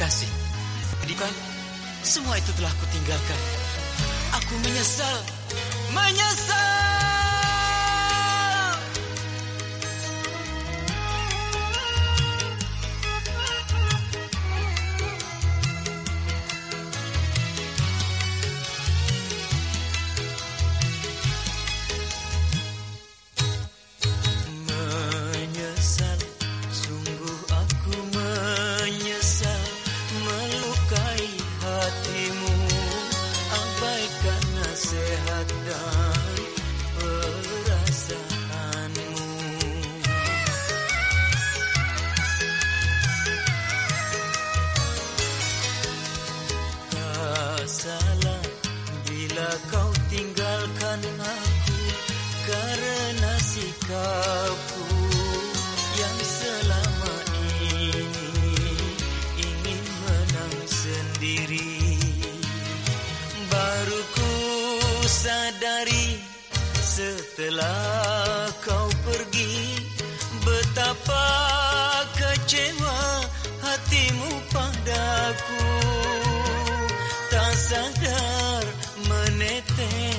kasih. Jadi kan semua itu telah aku tinggalkan. Aku menyesal, menyesal. Sadari setelah kau pergi betapa kecewa hatimu padaku. Tak sadar menetes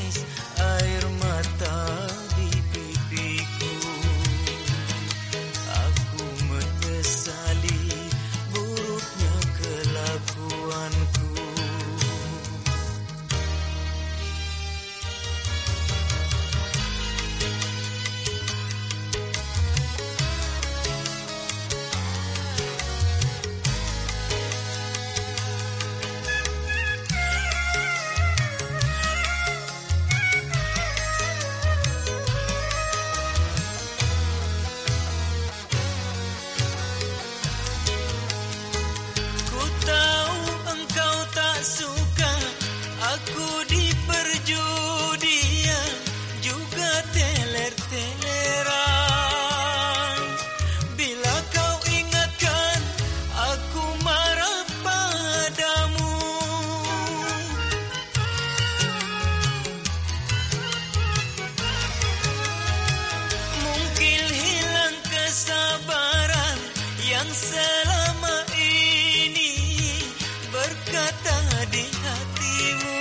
di hatimu.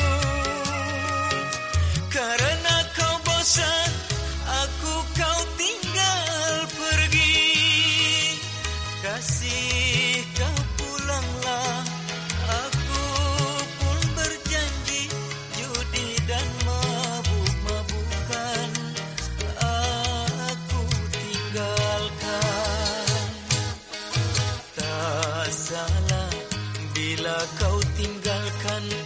Karena kau bosan aku kau tinggal pergi. Kasih kau pulanglah. Aku pun berjanji judi dan mabuk-mabukan. Aku tinggalkan. Salah bila kau tinggalkan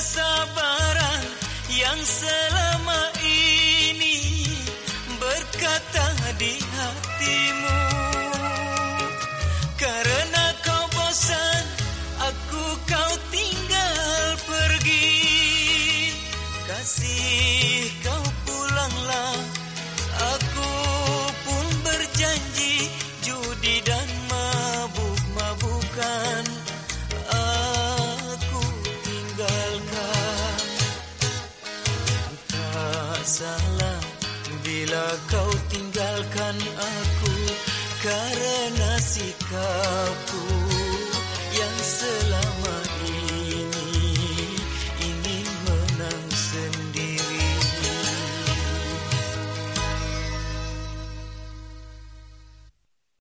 kesabaran yang selama ini berkata di hatimu. Karena kau bosan aku kau tinggal pergi. Kasih Kau tinggalkan aku Karena sikapku.